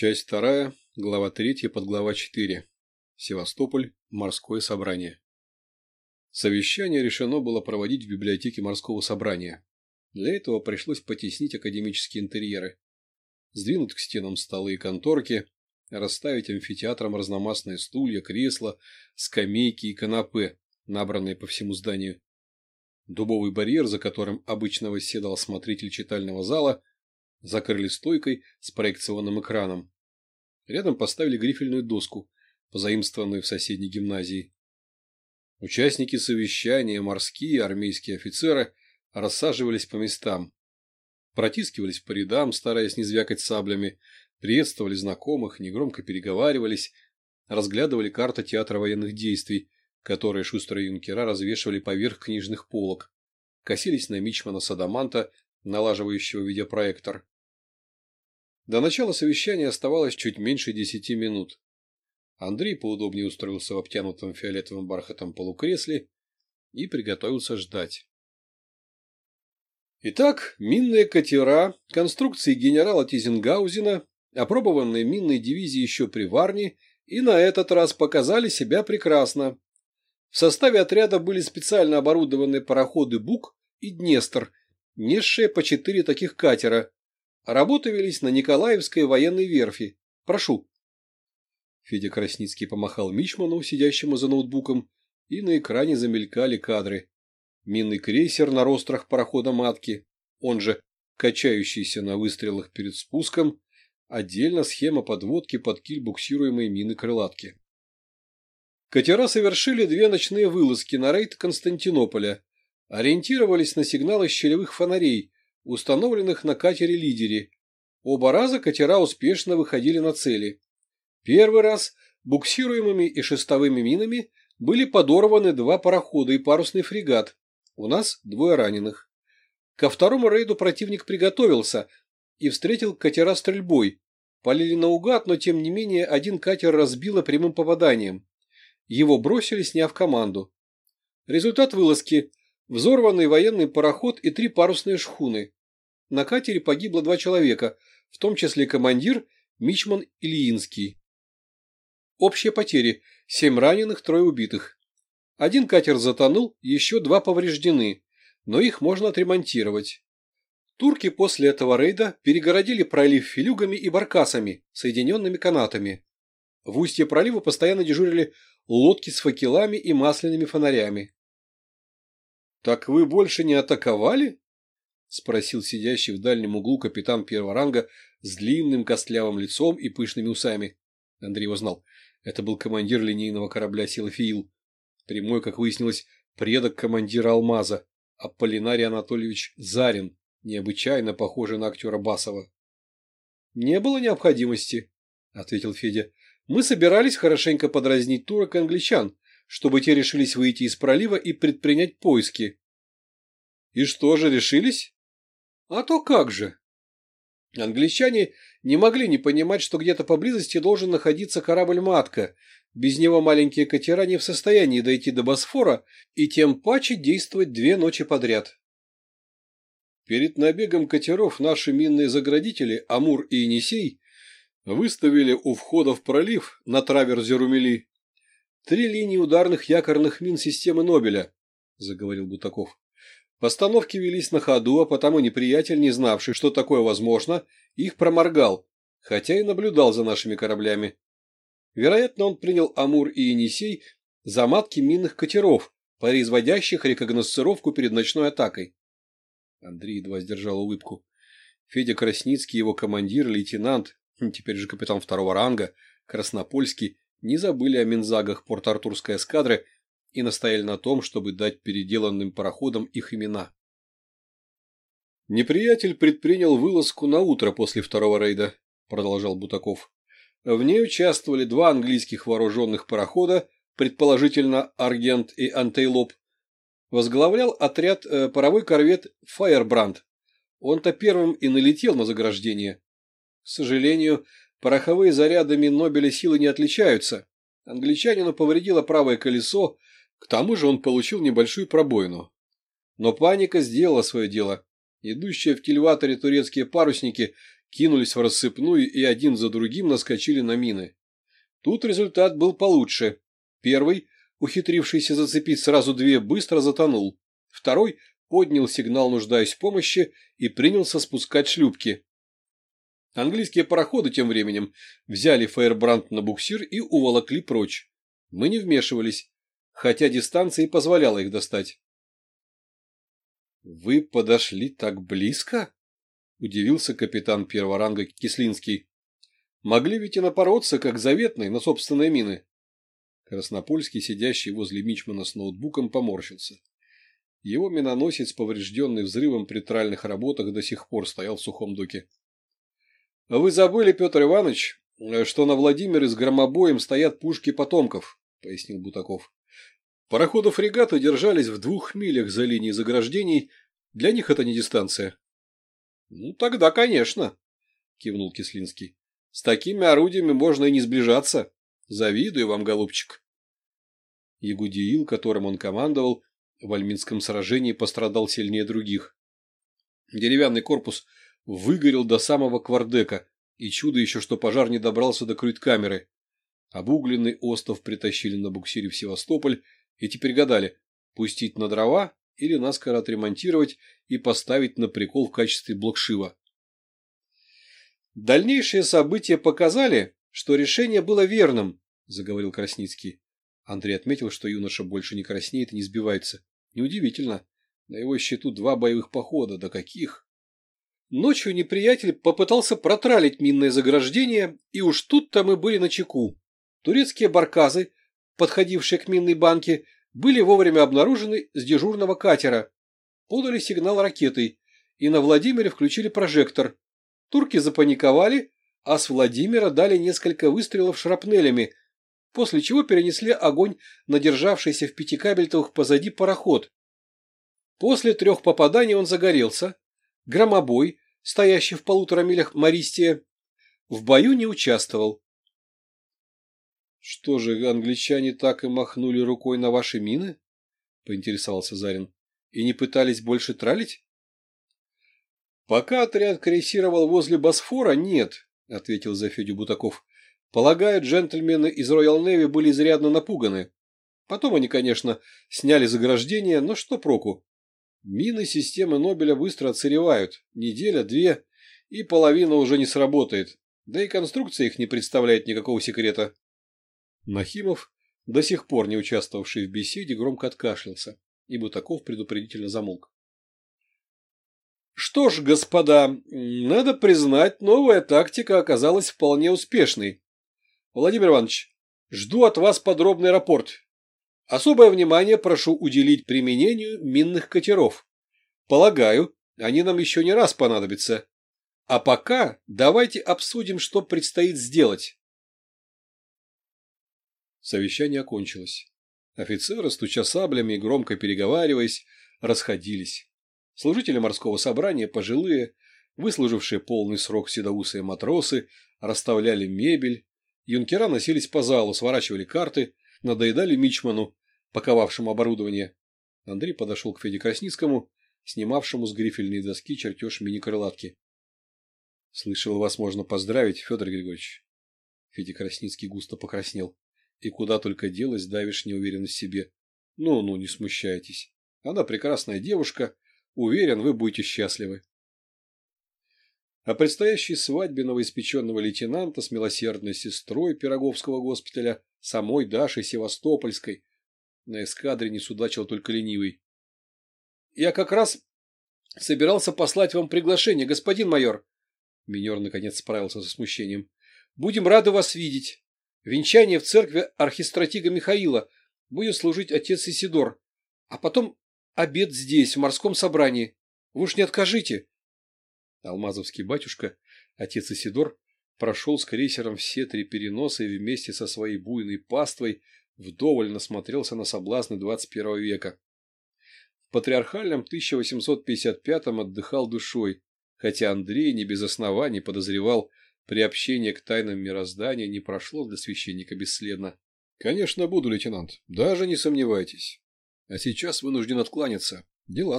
Часть вторая, глава третья, подглава четыре. Севастополь. Морское собрание. Совещание решено было проводить в библиотеке морского собрания. Для этого пришлось потеснить академические интерьеры. Сдвинуть к стенам столы и конторки, расставить амфитеатром разномастные стулья, кресла, скамейки и канапе, набранные по всему зданию. Дубовый барьер, за которым обычно восседал смотритель читального зала, закрыли стойкой с проекционным экраном. Рядом поставили грифельную доску, позаимствованную в соседней гимназии. Участники совещания, морские, армейские офицеры рассаживались по местам. Протискивались по рядам, стараясь не звякать саблями, приветствовали знакомых, негромко переговаривались, разглядывали карты театра военных действий, которые шустрые юнкера развешивали поверх книжных полок, косились на Мичмана Садаманта, налаживающего видеопроектор. До начала совещания оставалось чуть меньше десяти минут. Андрей поудобнее устроился в обтянутом фиолетовым бархатом полукресле и приготовился ждать. Итак, минные катера конструкции генерала Тизенгаузена, опробованные минной дивизии еще при Варне, и на этот раз показали себя прекрасно. В составе отряда были специально оборудованные пароходы «Бук» и «Днестр», несшие по четыре таких катера. Работы велись на Николаевской военной верфи. Прошу. Федя Красницкий помахал Мичману, сидящему за ноутбуком, и на экране замелькали кадры. Минный крейсер на рострах парохода «Матки», он же качающийся на выстрелах перед спуском, отдельно схема подводки под киль буксируемой мины крылатки. Катера совершили две ночные вылазки на рейд Константинополя, ориентировались на сигналы щелевых фонарей, установленных на катере-лидере. Оба раза катера успешно выходили на цели. Первый раз буксируемыми и шестовыми минами были подорваны два парохода и парусный фрегат. У нас двое раненых. Ко второму рейду противник приготовился и встретил катера стрельбой. Полили наугад, но тем не менее один катер разбило прямым попаданием. Его бросили, сняв команду. Результат вылазки Взорванный военный пароход и три парусные шхуны. На катере погибло два человека, в том числе командир Мичман Ильинский. Общие потери – семь раненых, трое убитых. Один катер затонул, еще два повреждены, но их можно отремонтировать. Турки после этого рейда перегородили пролив филюгами и баркасами, соединенными канатами. В устье пролива постоянно дежурили лодки с факелами и масляными фонарями. «Так вы больше не атаковали?» — спросил сидящий в дальнем углу капитан первого ранга с длинным костлявым лицом и пышными усами. Андрей его знал. Это был командир линейного корабля «Силофиил». Прямой, как выяснилось, предок командира «Алмаза», Аполлинарий Анатольевич Зарин, необычайно похожий на актера Басова. «Не было необходимости», — ответил Федя. «Мы собирались хорошенько подразнить турок и англичан, чтобы те решились выйти из пролива и предпринять поиски. И что же, решились? А то как же. Англичане не могли не понимать, что где-то поблизости должен находиться корабль-матка. Без него маленькие катера не в состоянии дойти до Босфора и тем паче действовать две ночи подряд. Перед набегом катеров наши минные заградители Амур и Енисей выставили у входа в пролив на траверзе Румели Три линии ударных якорных мин системы Нобеля, заговорил Бутаков. Постановки велись на ходу, а потому неприятель, не знавший, что такое возможно, их проморгал, хотя и наблюдал за нашими кораблями. Вероятно, он принял Амур и Енисей за матки минных катеров, производящих рекогносцировку перед ночной атакой. Андрей едва сдержал улыбку. Федя Красницкий, его командир, лейтенант, теперь же капитан второго ранга, Краснопольский, не забыли о Минзагах Порт-Артурской эскадры и настояли на том, чтобы дать переделанным пароходам их имена. Неприятель предпринял вылазку на утро после второго рейда, продолжал Бутаков. В ней участвовали два английских вооруженных парохода, предположительно Аргент и Антейлоп. Возглавлял отряд э, паровой корвет Фаербранд. Он-то первым и налетел на заграждение. К сожалению, Пороховые заряды Нобеля силы не отличаются. Англичанину повредило правое колесо, к тому же он получил небольшую пробоину. Но паника сделала свое дело. Идущие в кильваторе турецкие парусники кинулись в рассыпную и один за другим наскочили на мины. Тут результат был получше. Первый, ухитрившийся зацепить сразу две, быстро затонул. Второй поднял сигнал «нуждаюсь в помощи» и принялся спускать шлюпки. Английские пароходы тем временем взяли Фейербранд на буксир и уволокли прочь. Мы не вмешивались, хотя дистанция и позволяла их достать. «Вы подошли так близко?» – удивился капитан первого ранга Кислинский. «Могли ведь и напороться, как заветный, на собственные мины». Краснопольский, сидящий возле Мичмана с ноутбуком, поморщился. Его миноносец, поврежденный взрывом при тральных работах, до сих пор стоял в сухом доке. – Вы забыли, Петр Иванович, что на Владимире с громобоем стоят пушки потомков, – пояснил Бутаков. Пароходы фрегата держались в двух милях за линией заграждений. Для них это не дистанция. — Ну, тогда, конечно, — кивнул Кислинский. — С такими орудиями можно и не сближаться. Завидую вам, голубчик. Ягудиил, которым он командовал, в Альминском сражении пострадал сильнее других. Деревянный корпус выгорел до самого квардека, и чудо еще, что пожар не добрался до крюит-камеры. Обугленный остов притащили на буксире в Севастополь и теперь гадали, пустить на дрова или наскоро отремонтировать и поставить на прикол в качестве блокшива. Дальнейшие события показали, что решение было верным, заговорил Красницкий. Андрей отметил, что юноша больше не краснеет и не сбивается. Неудивительно. На его счету два боевых похода. Да каких? Ночью неприятель попытался протралить минное заграждение, и уж тут-то мы были на чеку. Турецкие барказы подходившие к минной банке, были вовремя обнаружены с дежурного катера. Подали сигнал ракетой, и на Владимире включили прожектор. Турки запаниковали, а с Владимира дали несколько выстрелов шрапнелями, после чего перенесли огонь на державшийся в пяти кабельтовых позади пароход. После трех попаданий он загорелся. Громобой, стоящий в полутора милях Мористия, в бою не участвовал. «Что же, англичане так и махнули рукой на ваши мины?» – поинтересовался Зарин. «И не пытались больше тралить?» «Пока отряд крейсировал возле Босфора, нет», – ответил за Бутаков. «Полагаю, джентльмены из Роял Неви были изрядно напуганы. Потом они, конечно, сняли заграждение, но что проку? Мины системы Нобеля быстро отсыревают. Неделя, две, и половина уже не сработает. Да и конструкция их не представляет никакого секрета. Нахимов, до сих пор не участвовавший в беседе, громко откашлялся, и Бутаков предупредительно замолк. Что ж, господа, надо признать, новая тактика оказалась вполне успешной. Владимир Иванович, жду от вас подробный рапорт. Особое внимание прошу уделить применению минных катеров. Полагаю, они нам еще не раз понадобятся. А пока давайте обсудим, что предстоит сделать. Совещание окончилось. Офицеры, стуча саблями и громко переговариваясь, расходились. Служители морского собрания, пожилые, выслужившие полный срок седоусые матросы, расставляли мебель. Юнкера носились по залу, сворачивали карты, надоедали мичману, паковавшему оборудование. Андрей подошел к Феде Красницкому, снимавшему с грифельной доски чертеж мини-крылатки. — Слышал, вас можно поздравить, Федор Григорьевич. Федя Красницкий густо покраснел. И куда только делась давишь неуверенность в себе. Ну-ну, не смущайтесь. Она прекрасная девушка. Уверен, вы будете счастливы. О предстоящей свадьбе новоиспеченного лейтенанта с милосердной сестрой Пироговского госпиталя, самой Дашей Севастопольской, на эскадре не судачил только ленивый. «Я как раз собирался послать вам приглашение, господин майор». Минер наконец справился со смущением. «Будем рады вас видеть. Венчание в церкви архистратига Михаила. Будет служить отец Исидор. А потом обед здесь, в морском собрании. Вы уж не откажите. Алмазовский батюшка, отец Исидор, прошел с крейсером все три переноса и вместе со своей буйной паствой вдоволь насмотрелся на соблазны 21 века. В патриархальном 1855-м отдыхал душой, хотя Андрей не без оснований подозревал, Приобщение к тайнам мироздания не прошло для священника бесследно. Конечно, буду, лейтенант, даже не сомневайтесь. А сейчас вынужден откланяться. Дела